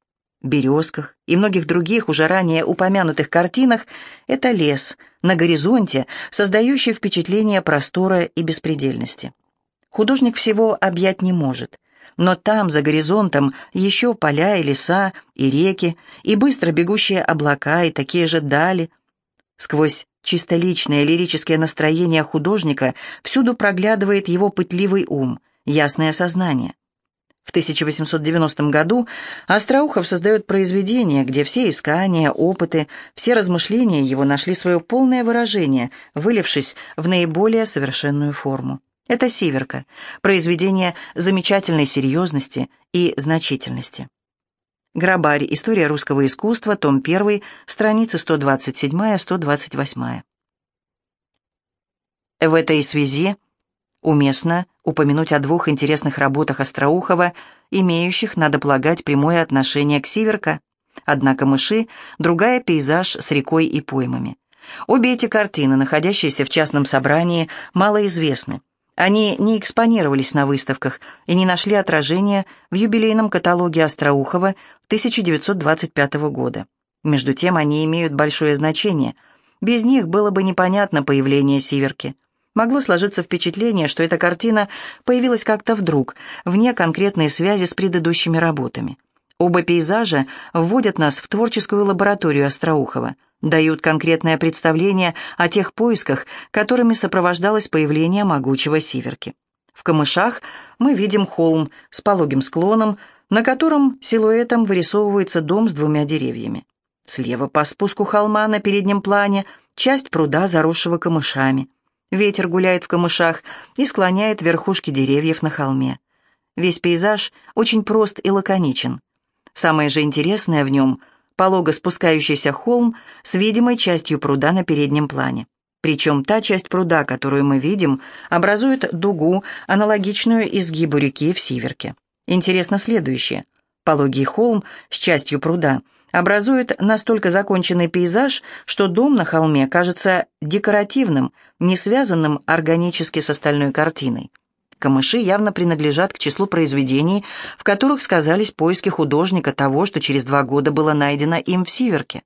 березках и многих других уже ранее упомянутых картинах это лес на горизонте, создающий впечатление простора и беспредельности. Художник всего объять не может, но там, за горизонтом, еще поля и леса, и реки, и быстро бегущие облака, и такие же дали. Сквозь чисто личное лирическое настроение художника всюду проглядывает его пытливый ум, ясное сознание. В 1890 году Остроухов создает произведение, где все искания, опыты, все размышления его нашли свое полное выражение, вылившись в наиболее совершенную форму. Это «Сиверка», произведение замечательной серьезности и значительности. Грабарь. История русского искусства. Том 1. Страницы 127-128. В этой связи уместно упомянуть о двух интересных работах Остроухова, имеющих, надо полагать, прямое отношение к Сиверка. Одна камыши, другая пейзаж с рекой и поймами. Обе эти картины, находящиеся в частном собрании, малоизвестны. Они не экспонировались на выставках и не нашли отражения в юбилейном каталоге Остроухова 1925 года. Между тем они имеют большое значение. Без них было бы непонятно появление Сиверки. Могло сложиться впечатление, что эта картина появилась как-то вдруг, вне конкретной связи с предыдущими работами. Оба пейзажа вводят нас в творческую лабораторию Остроухова, дают конкретное представление о тех поисках, которыми сопровождалось появление могучего сиверки. В камышах мы видим холм с пологим склоном, на котором силуэтом вырисовывается дом с двумя деревьями. Слева по спуску холма на переднем плане часть пруда, заросшего камышами. Ветер гуляет в камышах и склоняет верхушки деревьев на холме. Весь пейзаж очень прост и лаконичен. Самое же интересное в нем — полого спускающийся холм с видимой частью пруда на переднем плане. Причем та часть пруда, которую мы видим, образует дугу, аналогичную изгибу реки в Сиверке. Интересно следующее. Пологий холм с частью пруда образует настолько законченный пейзаж, что дом на холме кажется декоративным, не связанным органически с остальной картиной. Камыши явно принадлежат к числу произведений, в которых сказались поиски художника того, что через два года было найдено им в Сиверке.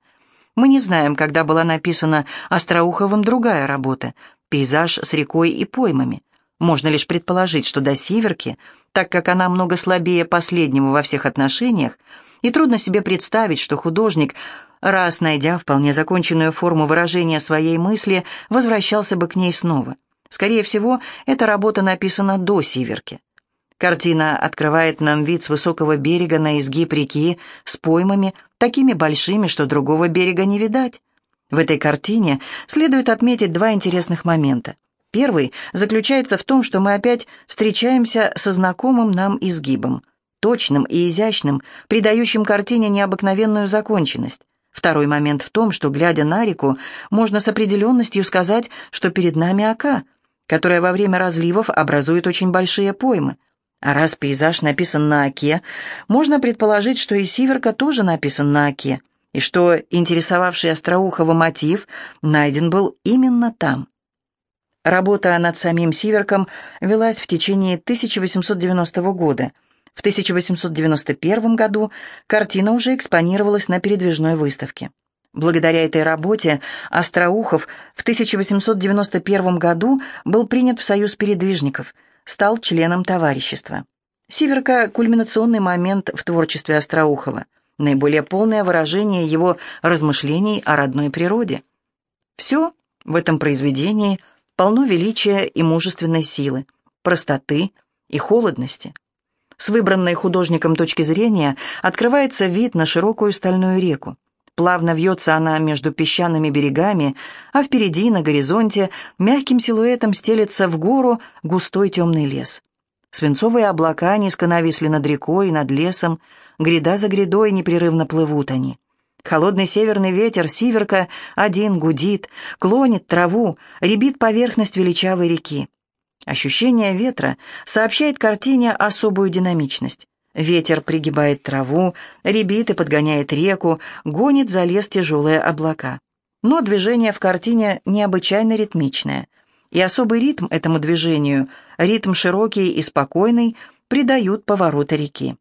Мы не знаем, когда была написана Остроуховым другая работа «Пейзаж с рекой и поймами». Можно лишь предположить, что до Сиверки, так как она много слабее последнего во всех отношениях, и трудно себе представить, что художник, раз найдя вполне законченную форму выражения своей мысли, возвращался бы к ней снова. Скорее всего, эта работа написана до Сиверки. Картина открывает нам вид с высокого берега на изгиб реки с поймами, такими большими, что другого берега не видать. В этой картине следует отметить два интересных момента. Первый заключается в том, что мы опять встречаемся со знакомым нам изгибом точным и изящным, придающим картине необыкновенную законченность. Второй момент в том, что, глядя на реку, можно с определенностью сказать, что перед нами ока, которая во время разливов образует очень большие поймы. А раз пейзаж написан на оке, можно предположить, что и Сиверка тоже написан на оке, и что интересовавший Остроухова мотив найден был именно там. Работа над самим Сиверком велась в течение 1890 года – в 1891 году картина уже экспонировалась на передвижной выставке. Благодаря этой работе Остроухов в 1891 году был принят в Союз передвижников, стал членом товарищества. Сиверка – кульминационный момент в творчестве Остроухова, наиболее полное выражение его размышлений о родной природе. Все в этом произведении полно величия и мужественной силы, простоты и холодности – с выбранной художником точки зрения открывается вид на широкую стальную реку. Плавно вьется она между песчаными берегами, а впереди, на горизонте, мягким силуэтом стелется в гору густой темный лес. Свинцовые облака низко нависли над рекой и над лесом, гряда за грядой непрерывно плывут они. Холодный северный ветер, сиверка, один гудит, клонит траву, ребит поверхность величавой реки. Ощущение ветра сообщает картине особую динамичность. Ветер пригибает траву, ребит и подгоняет реку, гонит за лес тяжелые облака. Но движение в картине необычайно ритмичное. И особый ритм этому движению, ритм широкий и спокойный, придают повороты реки.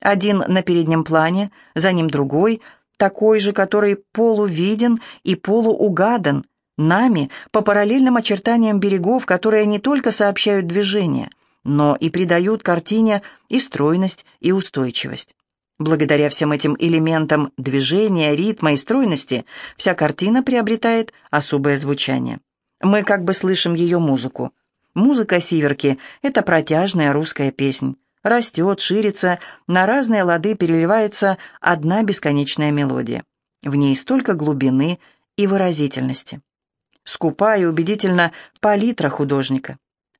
Один на переднем плане, за ним другой, такой же, который полувиден и полуугадан, нами по параллельным очертаниям берегов, которые не только сообщают движение, но и придают картине и стройность, и устойчивость. Благодаря всем этим элементам движения, ритма и стройности вся картина приобретает особое звучание. Мы как бы слышим ее музыку. Музыка сиверки — это протяжная русская песнь. Растет, ширится, на разные лады переливается одна бесконечная мелодия. В ней столько глубины и выразительности. Скупа и убедительно палитра художника.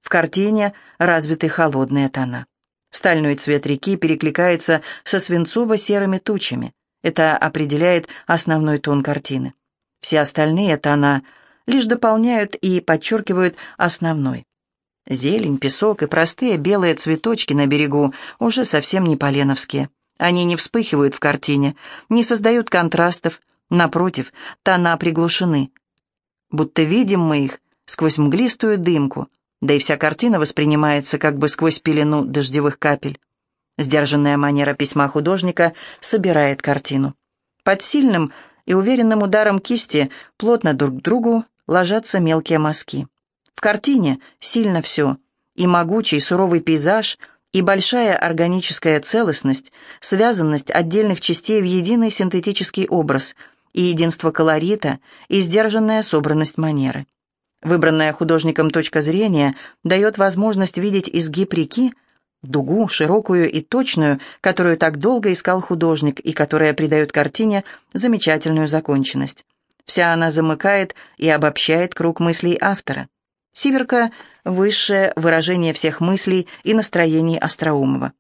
В картине развиты холодные тона. Стальной цвет реки перекликается со свинцово-серыми тучами. Это определяет основной тон картины. Все остальные тона лишь дополняют и подчеркивают основной. Зелень, песок и простые белые цветочки на берегу уже совсем не поленовские. Они не вспыхивают в картине, не создают контрастов, напротив, тона приглушены. Будто видим мы их сквозь мглистую дымку, да и вся картина воспринимается как бы сквозь пелену дождевых капель. Сдержанная манера письма художника собирает картину. Под сильным и уверенным ударом кисти плотно друг к другу ложатся мелкие мазки. В картине сильно все, и могучий суровый пейзаж, и большая органическая целостность, связанность отдельных частей в единый синтетический образ, и единство колорита, и сдержанная собранность манеры. Выбранная художником точка зрения дает возможность видеть изгиб реки, дугу, широкую и точную, которую так долго искал художник и которая придает картине замечательную законченность. Вся она замыкает и обобщает круг мыслей автора. Сиверка — высшее выражение всех мыслей и настроений Остроумова.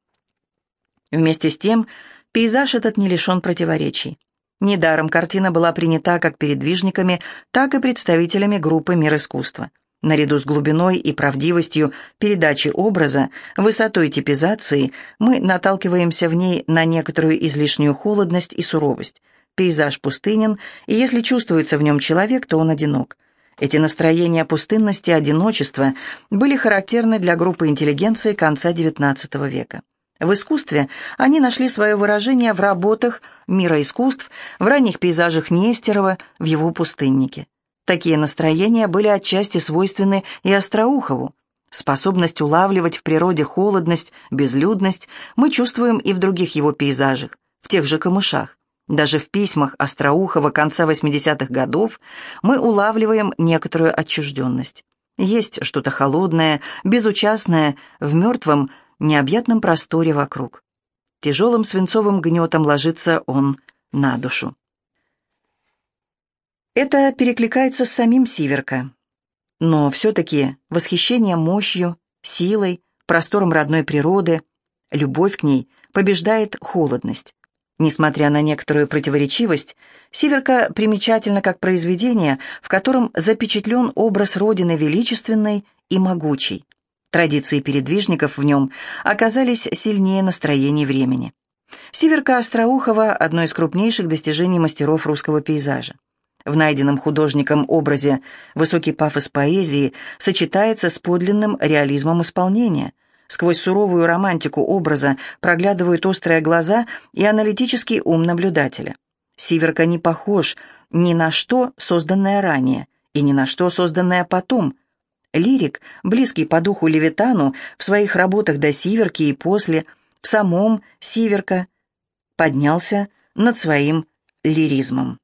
Вместе с тем, пейзаж этот не лишен противоречий. Недаром картина была принята как передвижниками, так и представителями группы «Мир искусства». Наряду с глубиной и правдивостью передачи образа, высотой типизации, мы наталкиваемся в ней на некоторую излишнюю холодность и суровость. Пейзаж пустынен, и если чувствуется в нем человек, то он одинок. Эти настроения пустынности и одиночества были характерны для группы интеллигенции конца XIX века. В искусстве они нашли свое выражение в работах мира искусств, в ранних пейзажах Нестерова, в его пустыннике. Такие настроения были отчасти свойственны и Остроухову. Способность улавливать в природе холодность, безлюдность мы чувствуем и в других его пейзажах, в тех же камышах. Даже в письмах Остроухова конца 80-х годов мы улавливаем некоторую отчужденность. Есть что-то холодное, безучастное в мертвом, необъятном просторе вокруг. Тяжелым свинцовым гнетом ложится он на душу. Это перекликается с самим Сиверка. Но все-таки восхищение мощью, силой, простором родной природы, любовь к ней побеждает холодность. Несмотря на некоторую противоречивость, Сиверка примечательна как произведение, в котором запечатлен образ Родины величественной и могучей. Традиции передвижников в нем оказались сильнее настроений времени. Сиверка Остроухова – одно из крупнейших достижений мастеров русского пейзажа. В найденном художником образе высокий пафос поэзии сочетается с подлинным реализмом исполнения. Сквозь суровую романтику образа проглядывают острые глаза и аналитический ум наблюдателя. Сиверка не похож ни на что, созданное ранее, и ни на что, созданное потом – Лирик, близкий по духу Левитану, в своих работах до Сиверки и после, в самом Сиверка, поднялся над своим лиризмом.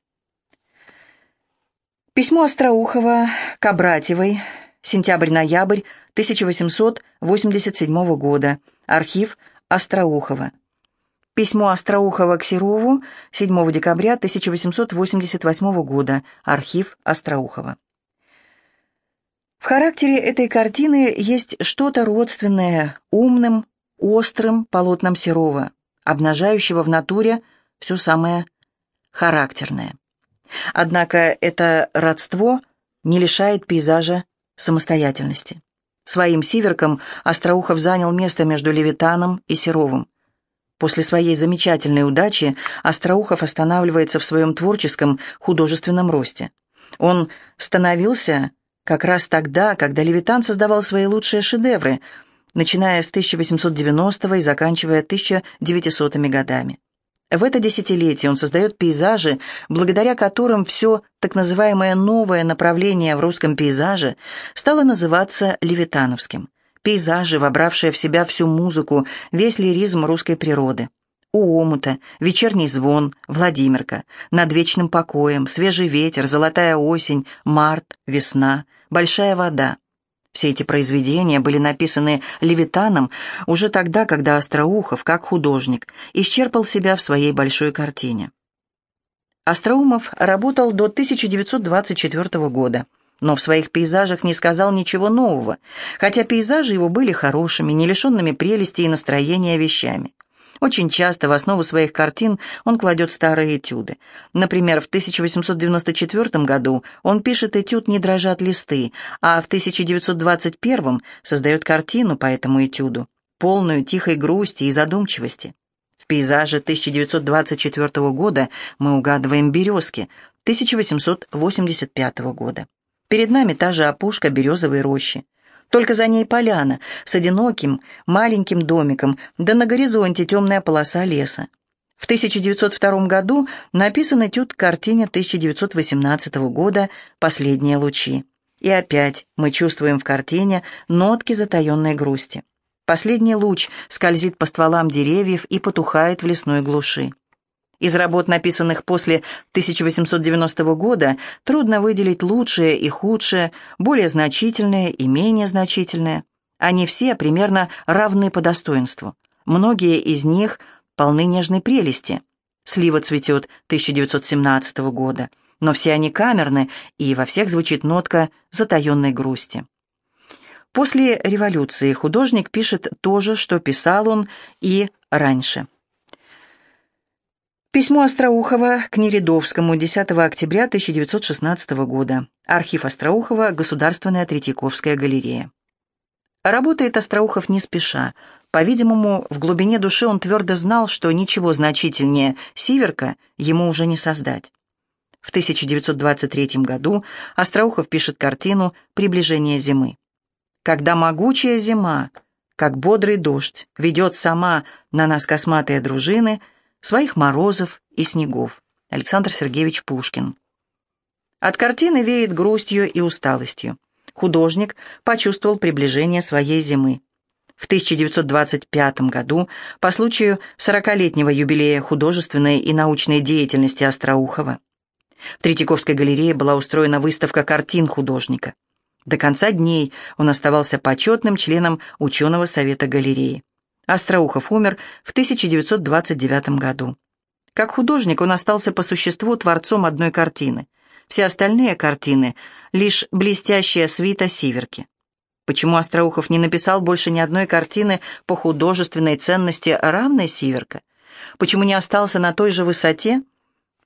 Письмо Остроухова Кабратевой, сентябрь-ноябрь 1887 года, архив Остроухова. Письмо Остроухова к Серову 7 декабря 1888 года, архив Остроухова. В характере этой картины есть что-то родственное умным, острым полотнам Серова, обнажающего в натуре все самое характерное. Однако это родство не лишает пейзажа самостоятельности. Своим сиверком Остроухов занял место между Левитаном и Серовым. После своей замечательной удачи Остроухов останавливается в своем творческом художественном росте. Он становился как раз тогда, когда Левитан создавал свои лучшие шедевры, начиная с 1890 и заканчивая 1900 годами. В это десятилетие он создает пейзажи, благодаря которым все так называемое новое направление в русском пейзаже стало называться левитановским. Пейзажи, вобравшие в себя всю музыку, весь лиризм русской природы. У омута, вечерний звон, Владимирка, над вечным покоем, свежий ветер, золотая осень, март, весна, большая вода. Все эти произведения были написаны Левитаном уже тогда, когда Остроухов, как художник, исчерпал себя в своей большой картине. Остроумов работал до 1924 года, но в своих пейзажах не сказал ничего нового, хотя пейзажи его были хорошими, не лишенными прелести и настроения вещами. Очень часто в основу своих картин он кладет старые этюды. Например, в 1894 году он пишет этюд «Не дрожат листы», а в 1921 создает картину по этому этюду, полную тихой грусти и задумчивости. В пейзаже 1924 года мы угадываем березки 1885 года. Перед нами та же опушка березовой рощи. Только за ней поляна с одиноким маленьким домиком, да на горизонте темная полоса леса. В 1902 году написан этюд к картине 1918 года «Последние лучи». И опять мы чувствуем в картине нотки затаенной грусти. Последний луч скользит по стволам деревьев и потухает в лесной глуши. Из работ, написанных после 1890 года, трудно выделить лучшее и худшее, более значительное и менее значительное. Они все примерно равны по достоинству. Многие из них полны нежной прелести. «Слива цветет» 1917 года. Но все они камерны, и во всех звучит нотка затаенной грусти. После революции художник пишет то же, что писал он и раньше. Письмо Остроухова к Неридовскому 10 октября 1916 года. Архив Остроухова, Государственная Третьяковская галерея. Работает Остроухов не спеша. По-видимому, в глубине души он твердо знал, что ничего значительнее «Сиверка» ему уже не создать. В 1923 году Остроухов пишет картину «Приближение зимы». «Когда могучая зима, как бодрый дождь, ведет сама на нас косматые дружины», своих морозов и снегов. Александр Сергеевич Пушкин. От картины веет грустью и усталостью. Художник почувствовал приближение своей зимы. В 1925 году, по случаю 40-летнего юбилея художественной и научной деятельности Остроухова, в Третьяковской галерее была устроена выставка картин художника. До конца дней он оставался почетным членом ученого совета галереи. Остроухов умер в 1929 году. Как художник он остался по существу творцом одной картины. Все остальные картины — лишь блестящая свита сиверки. Почему Остроухов не написал больше ни одной картины по художественной ценности равной сиверка? Почему не остался на той же высоте?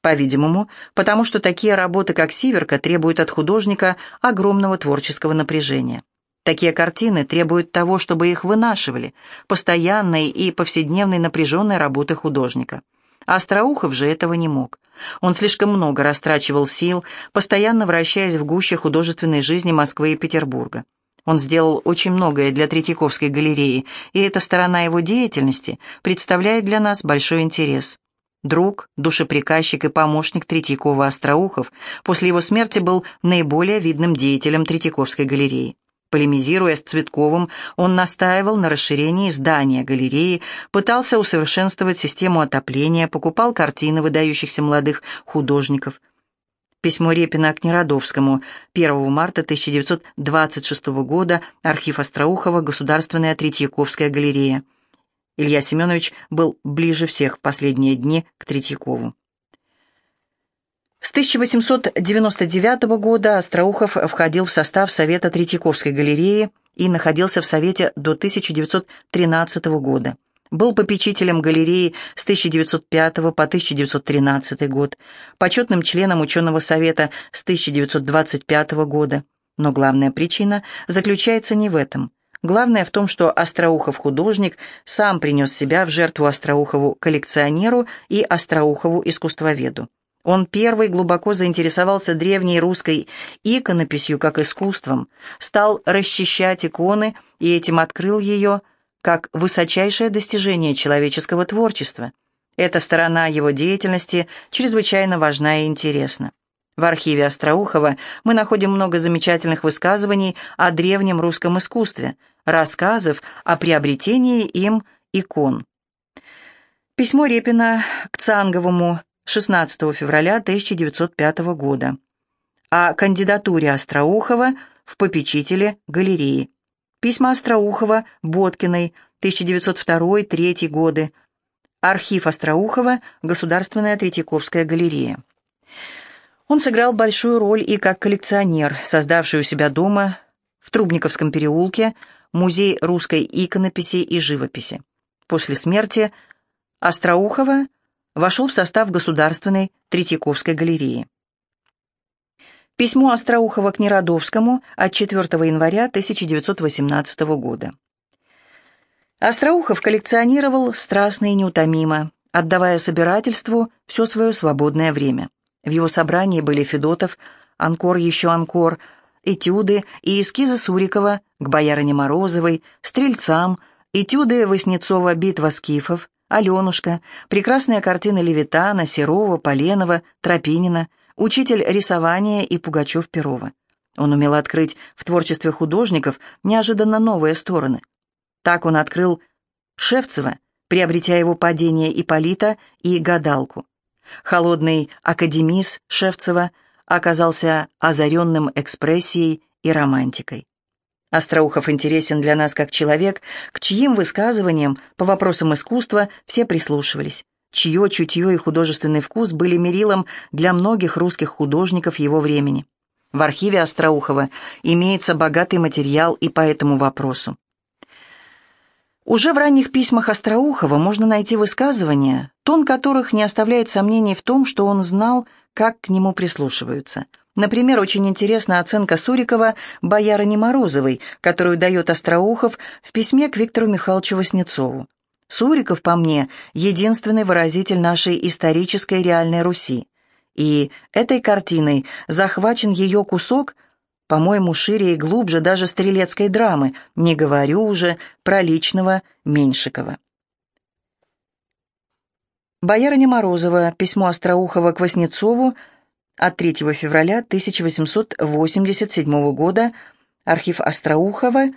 По-видимому, потому что такие работы, как «Сиверка», требуют от художника огромного творческого напряжения. Такие картины требуют того, чтобы их вынашивали, постоянной и повседневной напряженной работы художника. Остроухов же этого не мог. Он слишком много растрачивал сил, постоянно вращаясь в гуще художественной жизни Москвы и Петербурга. Он сделал очень многое для Третьяковской галереи, и эта сторона его деятельности представляет для нас большой интерес. Друг, душеприказчик и помощник Третьякова Остроухов после его смерти был наиболее видным деятелем Третьяковской галереи. Полемизируя с Цветковым, он настаивал на расширении здания галереи, пытался усовершенствовать систему отопления, покупал картины выдающихся молодых художников. Письмо Репина к Неродовскому 1 марта 1926 года, архив Остроухова, Государственная Третьяковская галерея. Илья Семенович был ближе всех в последние дни к Третьякову. С 1899 года Остроухов входил в состав Совета Третьяковской галереи и находился в Совете до 1913 года. Был попечителем галереи с 1905 по 1913 год, почетным членом ученого совета с 1925 года. Но главная причина заключается не в этом. Главное в том, что Остроухов-художник сам принес себя в жертву Остроухову коллекционеру и Остроухову искусствоведу. Он первый глубоко заинтересовался древней русской иконописью как искусством, стал расчищать иконы и этим открыл ее как высочайшее достижение человеческого творчества. Эта сторона его деятельности чрезвычайно важна и интересна. В архиве Остроухова мы находим много замечательных высказываний о древнем русском искусстве, рассказов о приобретении им икон. Письмо Репина к Цанговому 16 февраля 1905 года. О кандидатуре Остроухова в попечители галереи. Письма Остроухова Боткиной 1902-3 годы. Архив Остроухова, Государственная Третьяковская галерея. Он сыграл большую роль и как коллекционер, создавший у себя дома в Трубниковском переулке музей русской иконописи и живописи. После смерти Остроухова вошел в состав Государственной Третьяковской галереи. Письмо Остроухова к Неродовскому от 4 января 1918 года. Остроухов коллекционировал страстно и неутомимо, отдавая собирательству все свое свободное время. В его собрании были Федотов, «Анкор еще анкор», этюды и эскизы Сурикова к боярине Морозовой, стрельцам, этюды Васнецова «Битва скифов», Аленушка, прекрасные картины Левитана, Серова, Поленова, Тропинина, учитель рисования и Пугачев-Перова. Он умел открыть в творчестве художников неожиданно новые стороны. Так он открыл Шевцева, приобретя его падение Ипполита и гадалку. Холодный академис Шевцева оказался озаренным экспрессией и романтикой. Остроухов интересен для нас как человек, к чьим высказываниям по вопросам искусства все прислушивались, чье чутье и художественный вкус были мерилом для многих русских художников его времени. В архиве Остроухова имеется богатый материал и по этому вопросу. Уже в ранних письмах Остроухова можно найти высказывания, тон которых не оставляет сомнений в том, что он знал, как к нему прислушиваются. Например, очень интересна оценка Сурикова боярыни Морозовой, которую дает Остроухов в письме к Виктору Михайловичу Васнецову. Суриков, по мне, единственный выразитель нашей исторической реальной Руси. И этой картиной захвачен ее кусок – по-моему, шире и глубже даже стрелецкой драмы, не говорю уже про личного Меньшикова. Боярыня Морозова, письмо Остроухова к Васнецову от 3 февраля 1887 года, архив Остроухова,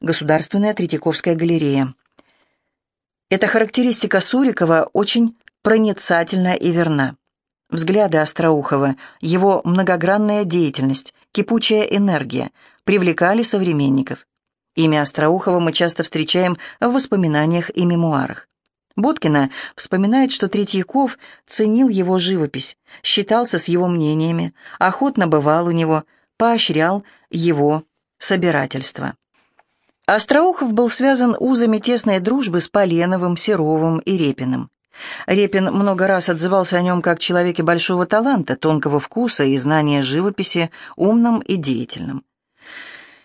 Государственная Третьяковская галерея. Эта характеристика Сурикова очень проницательна и верна. Взгляды Остроухова, его многогранная деятельность, кипучая энергия привлекали современников. Имя Остроухова мы часто встречаем в воспоминаниях и мемуарах. Боткина вспоминает, что Третьяков ценил его живопись, считался с его мнениями, охотно бывал у него, поощрял его собирательство. Остроухов был связан узами тесной дружбы с Поленовым, Серовым и Репиным. Репин много раз отзывался о нем как человеке большого таланта, тонкого вкуса и знания живописи, умном и деятельном.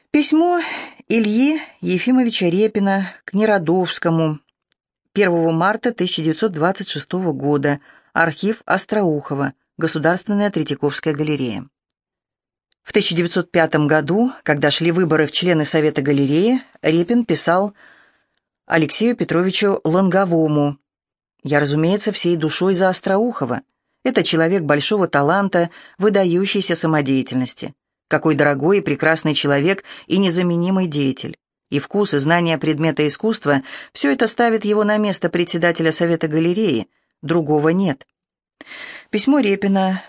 Письмо Ильи Ефимовича Репина к Неродовскому 1 марта 1926 года. Архив Остроухова. Государственная Третьяковская галерея. В 1905 году, когда шли выборы в члены Совета галереи, Репин писал Алексею Петровичу Лонговому я, разумеется, всей душой за Остроухова. Это человек большого таланта, выдающейся самодеятельности. Какой дорогой и прекрасный человек и незаменимый деятель. И вкус, и знание предмета искусства – все это ставит его на место председателя Совета галереи. Другого нет. Письмо Репина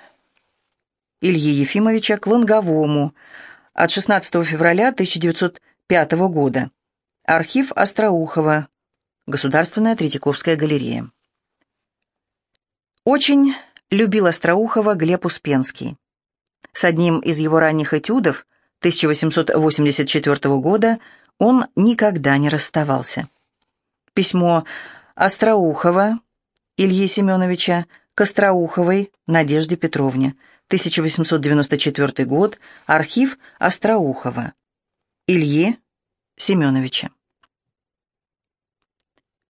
Ильи Ефимовича к Лонговому от 16 февраля 1905 года. Архив Остроухова. Государственная Третьяковская галерея. Очень любил Остроухова Глеб Успенский. С одним из его ранних этюдов 1884 года он никогда не расставался. Письмо Остроухова Ильи Семеновича к Остроуховой Надежде Петровне, 1894 год, архив Остроухова. Ильи Семеновича.